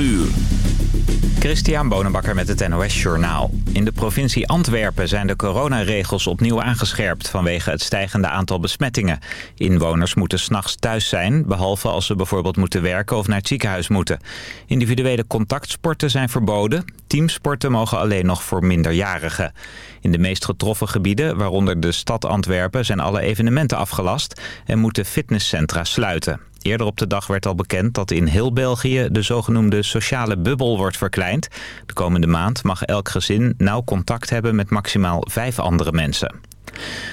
uur. Christian Bonenbakker met het NOS Journaal. In de provincie Antwerpen zijn de coronaregels opnieuw aangescherpt... vanwege het stijgende aantal besmettingen. Inwoners moeten s'nachts thuis zijn... behalve als ze bijvoorbeeld moeten werken of naar het ziekenhuis moeten. Individuele contactsporten zijn verboden. Teamsporten mogen alleen nog voor minderjarigen. In de meest getroffen gebieden, waaronder de stad Antwerpen... zijn alle evenementen afgelast en moeten fitnesscentra sluiten. Eerder op de dag werd al bekend dat in heel België de zogenoemde sociale bubbel wordt verkleind. De komende maand mag elk gezin nauw contact hebben met maximaal vijf andere mensen.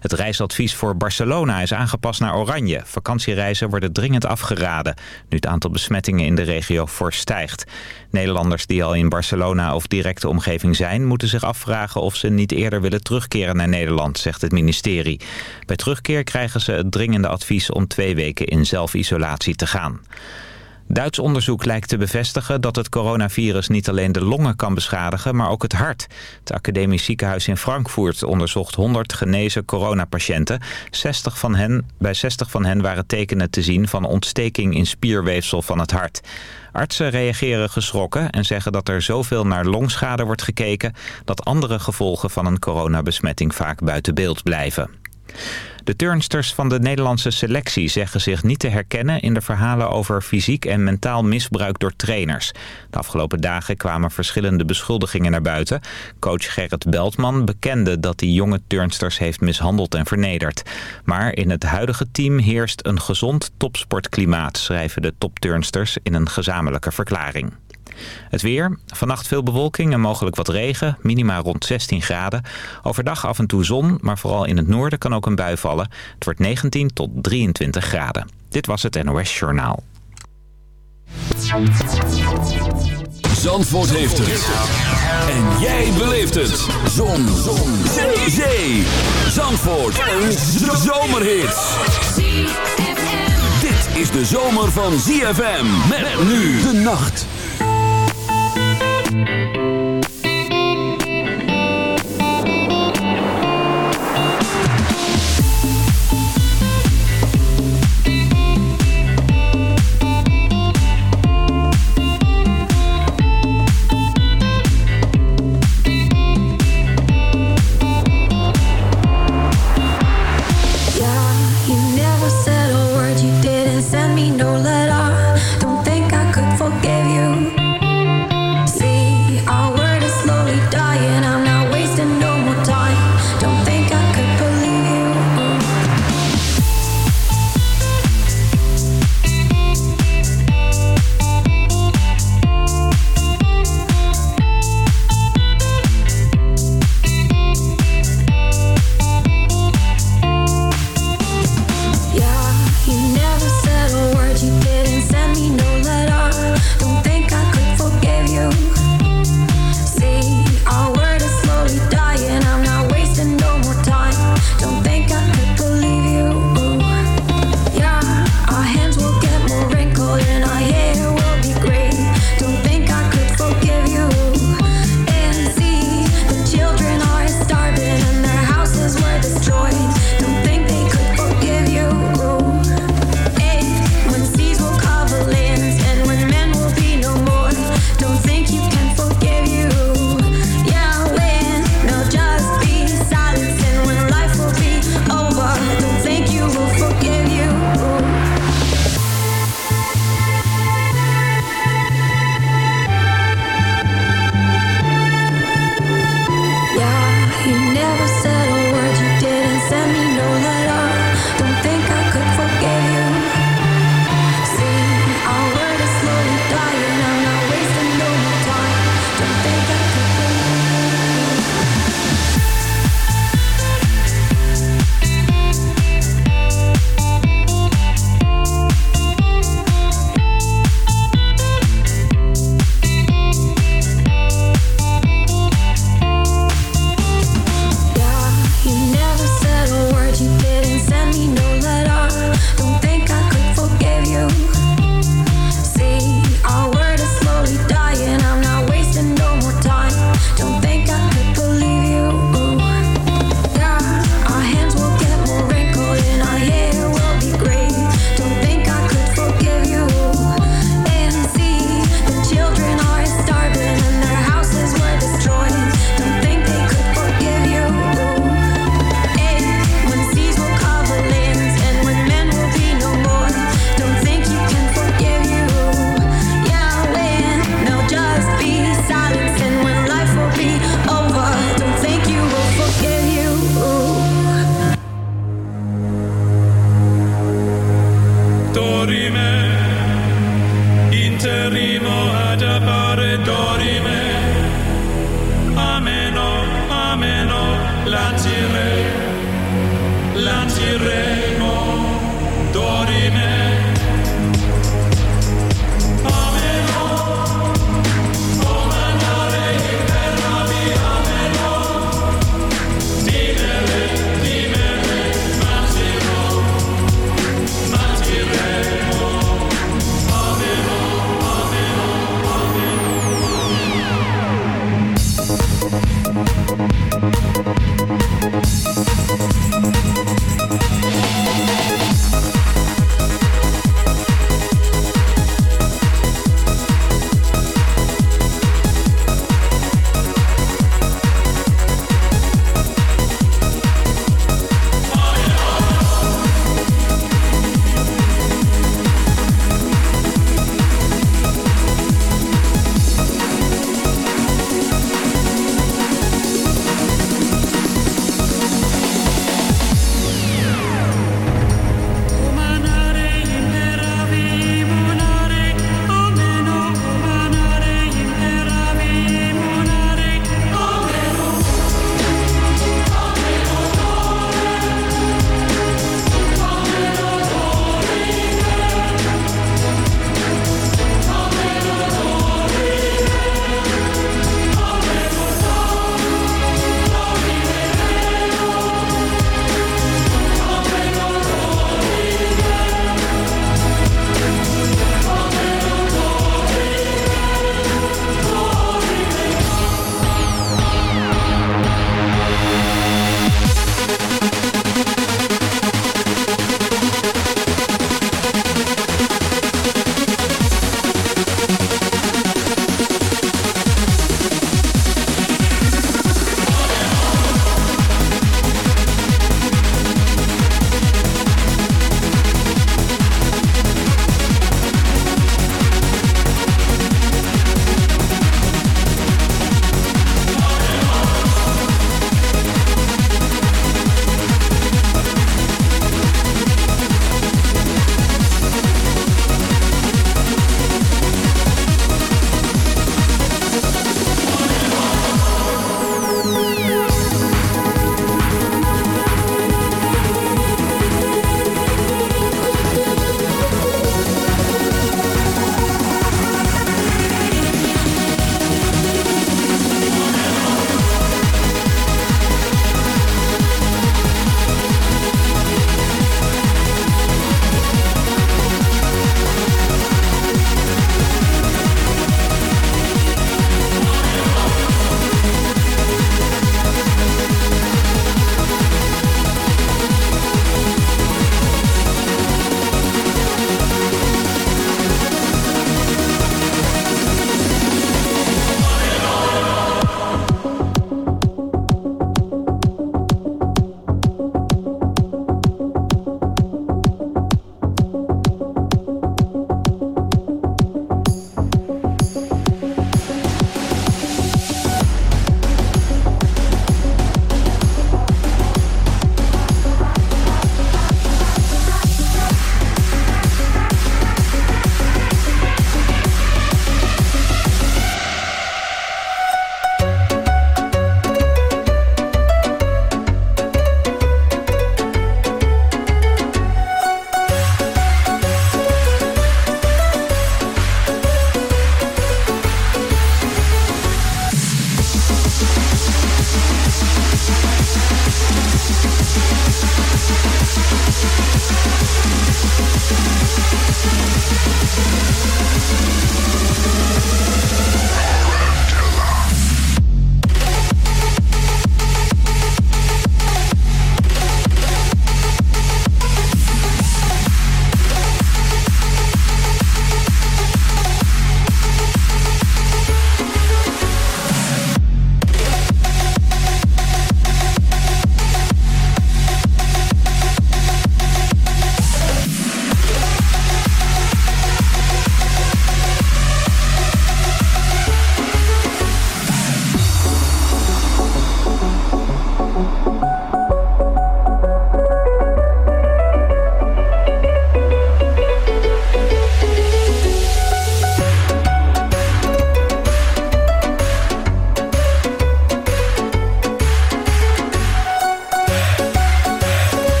Het reisadvies voor Barcelona is aangepast naar oranje. Vakantiereizen worden dringend afgeraden, nu het aantal besmettingen in de regio fors stijgt. Nederlanders die al in Barcelona of directe omgeving zijn... moeten zich afvragen of ze niet eerder willen terugkeren naar Nederland, zegt het ministerie. Bij terugkeer krijgen ze het dringende advies om twee weken in zelfisolatie te gaan. Duits onderzoek lijkt te bevestigen dat het coronavirus niet alleen de longen kan beschadigen, maar ook het hart. Het academisch ziekenhuis in Frankfurt onderzocht 100 genezen coronapatiënten. 60 van hen, bij 60 van hen waren tekenen te zien van ontsteking in spierweefsel van het hart. Artsen reageren geschrokken en zeggen dat er zoveel naar longschade wordt gekeken... dat andere gevolgen van een coronabesmetting vaak buiten beeld blijven. De turnsters van de Nederlandse selectie zeggen zich niet te herkennen in de verhalen over fysiek en mentaal misbruik door trainers. De afgelopen dagen kwamen verschillende beschuldigingen naar buiten. Coach Gerrit Beltman bekende dat hij jonge turnsters heeft mishandeld en vernederd. Maar in het huidige team heerst een gezond topsportklimaat, schrijven de topturnsters in een gezamenlijke verklaring. Het weer. Vannacht veel bewolking en mogelijk wat regen. Minima rond 16 graden. Overdag af en toe zon, maar vooral in het noorden kan ook een bui vallen. Het wordt 19 tot 23 graden. Dit was het NOS Journaal. Zandvoort heeft het. En jij beleeft het. Zon. zon. Zee. Zee. Zandvoort. Een zomerhit. Dit is de zomer van ZFM. Met nu de nacht. Forgive you.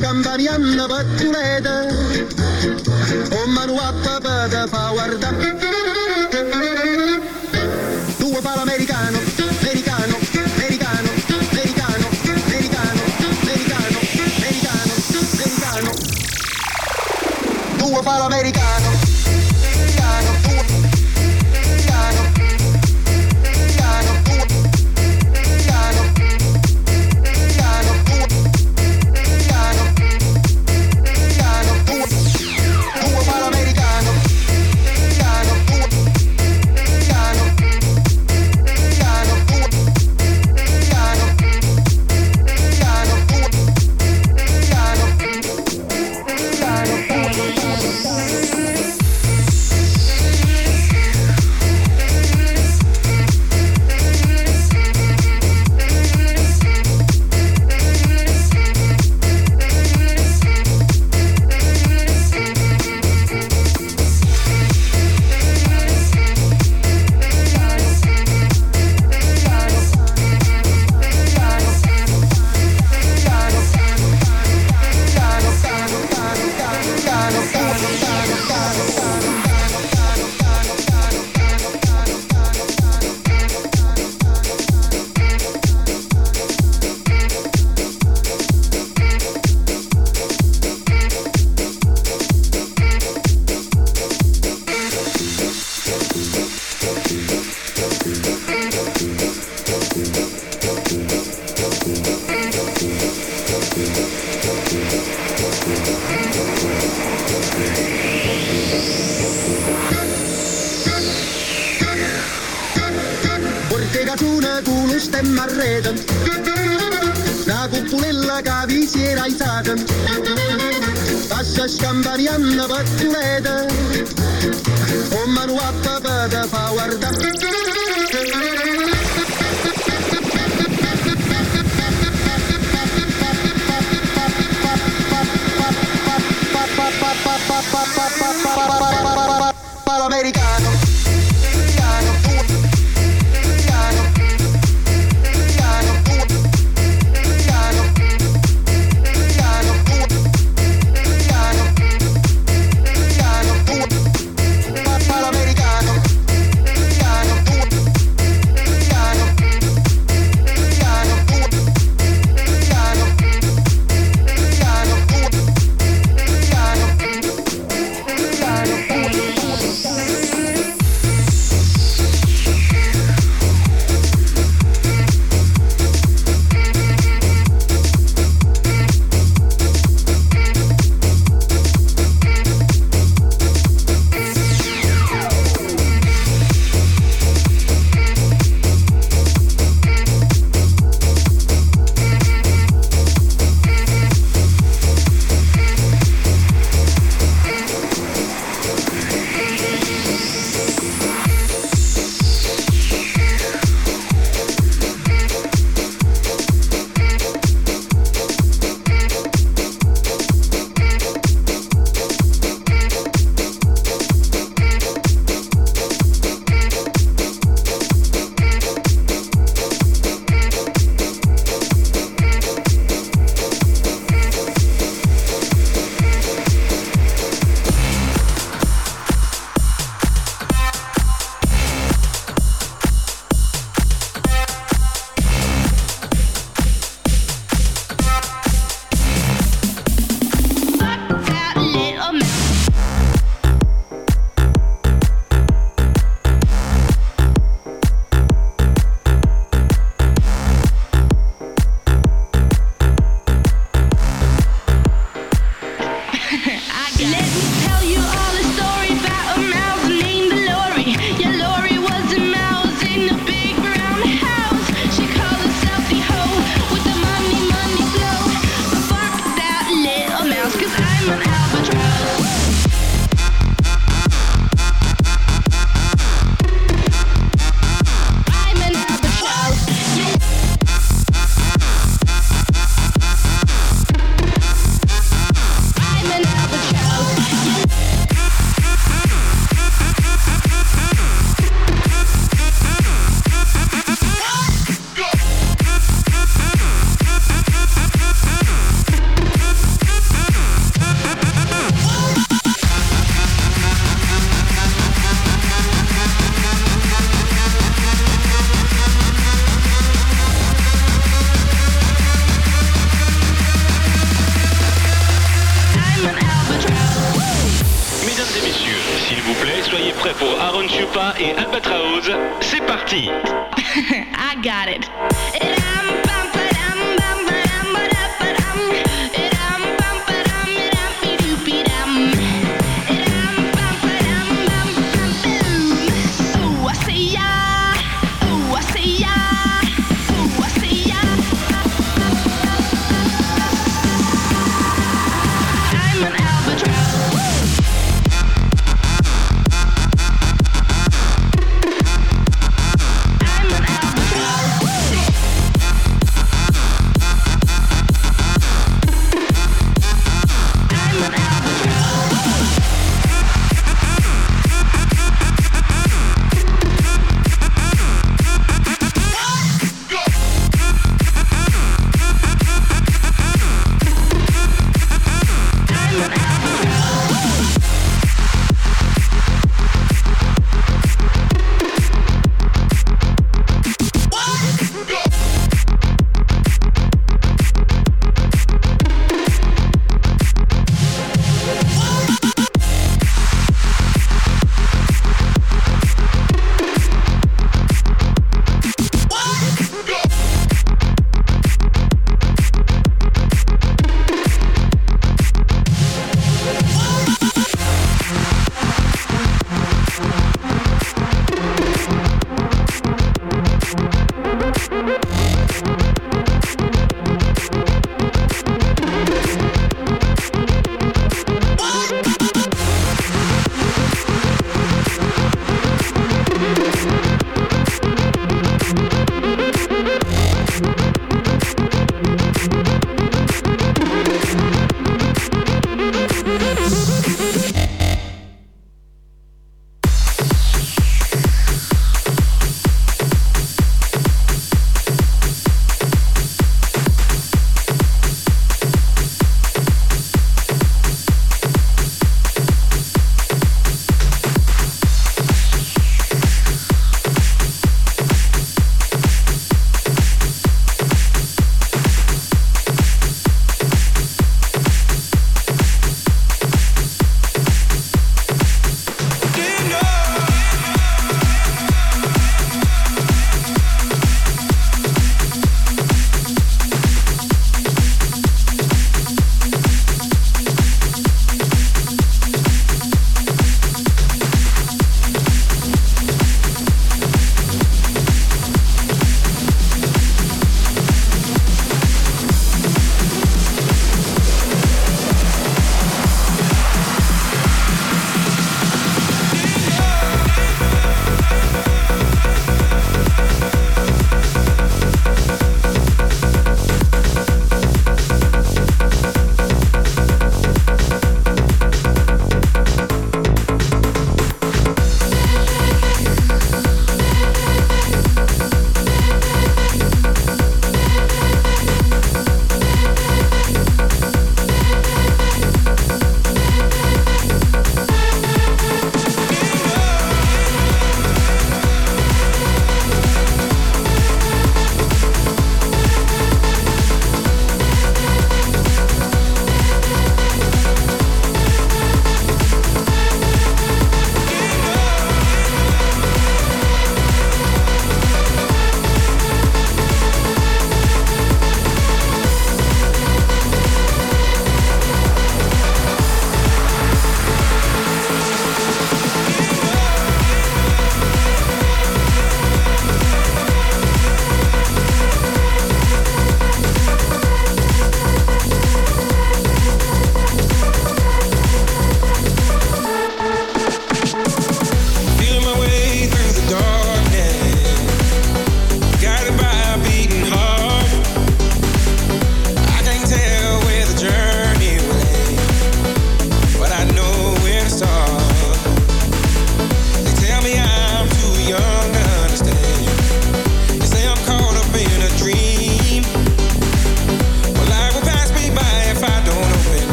gambariando wat.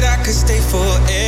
That I could stay forever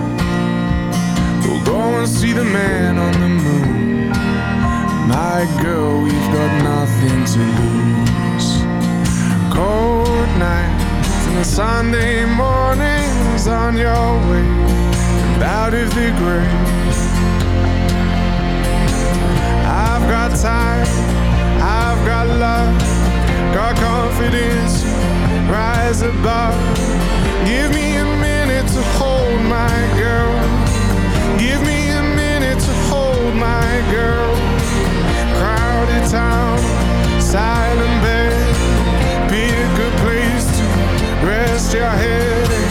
We'll go and see the man on the moon. My girl, we've got nothing to lose. Cold nights and the Sunday mornings on your way and out of the grave. I've got time, I've got love, got confidence, rise above. Give me a minute to hold my my girl. Crowded town, silent bed. Pick a good place to rest your head.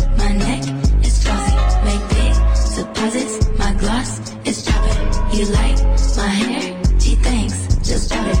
Gloss it's dropping. You like my hair? She thinks, just drop it.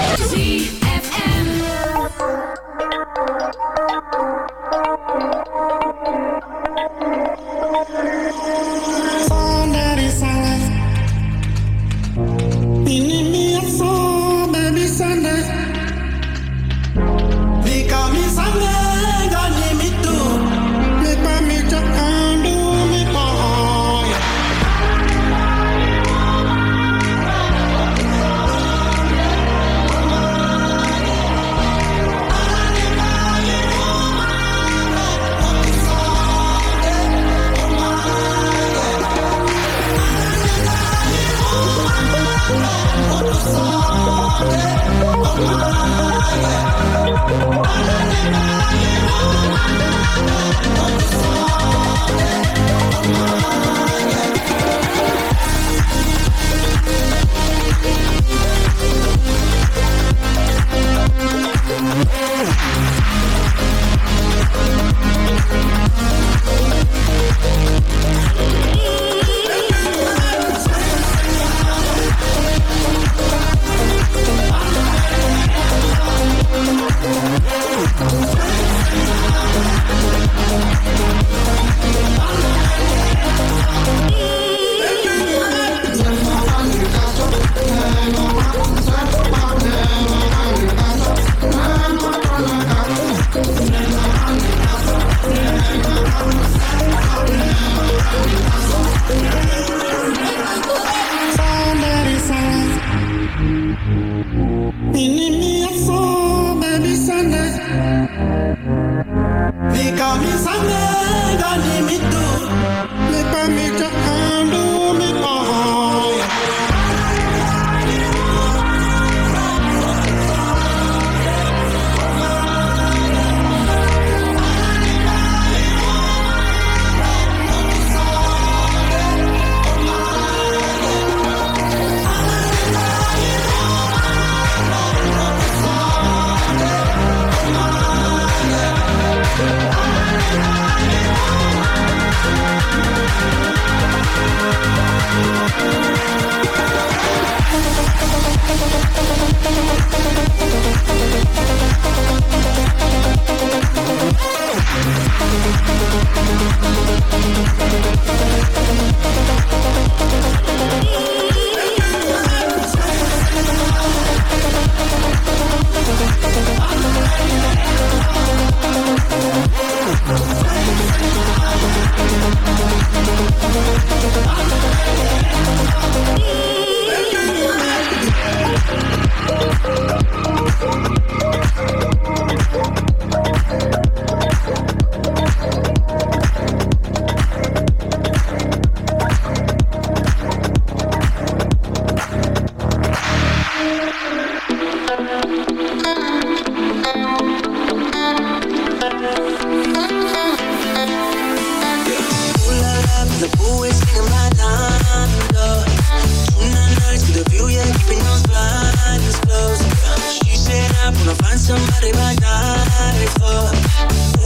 find somebody like that.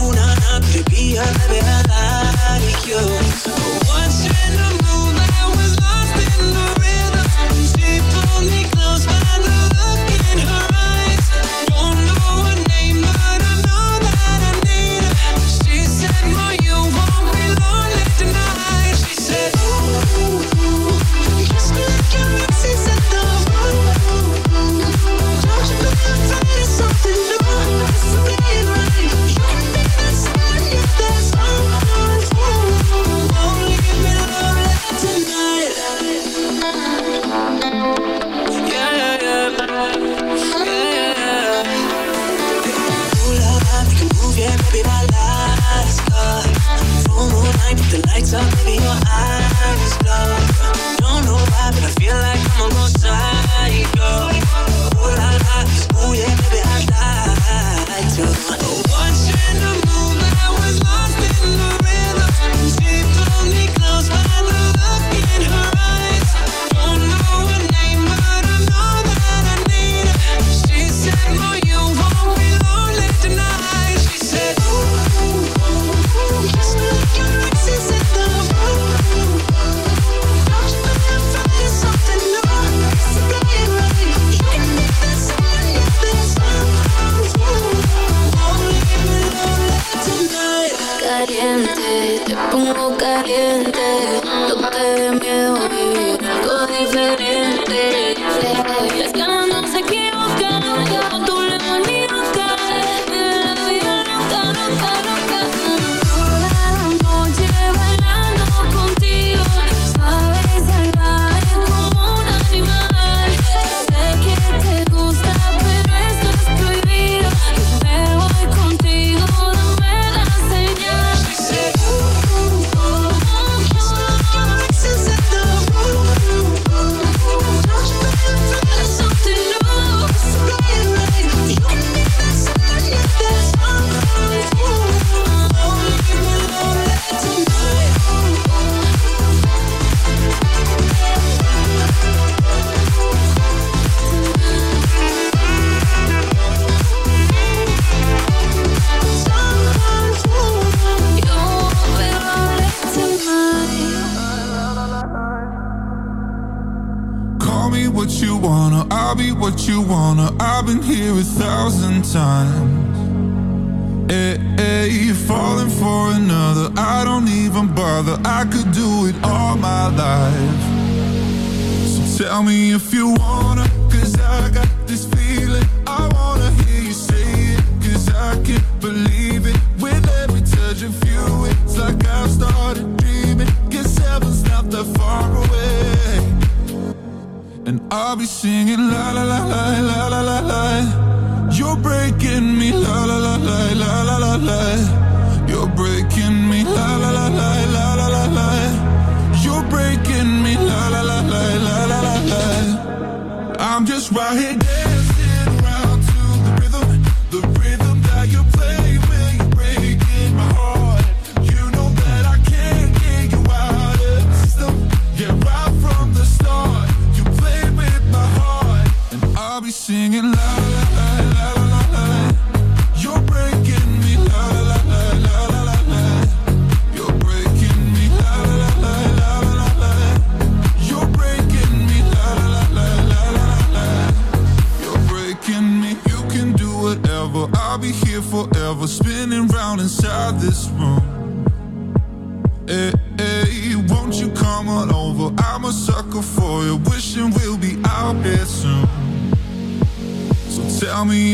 Una, una, baby, I'll.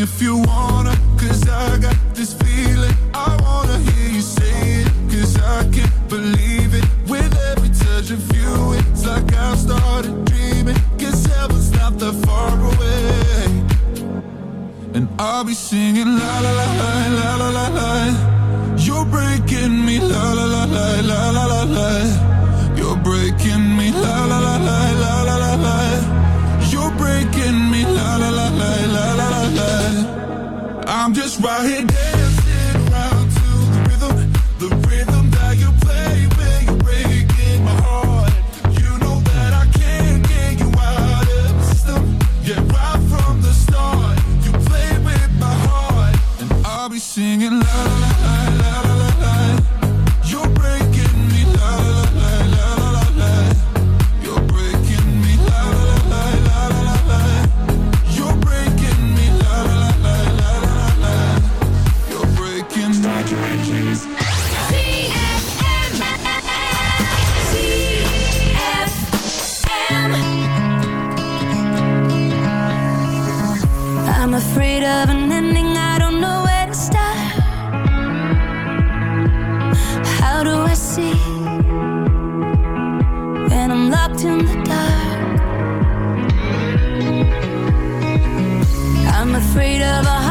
if you want. in the dark. I'm afraid of a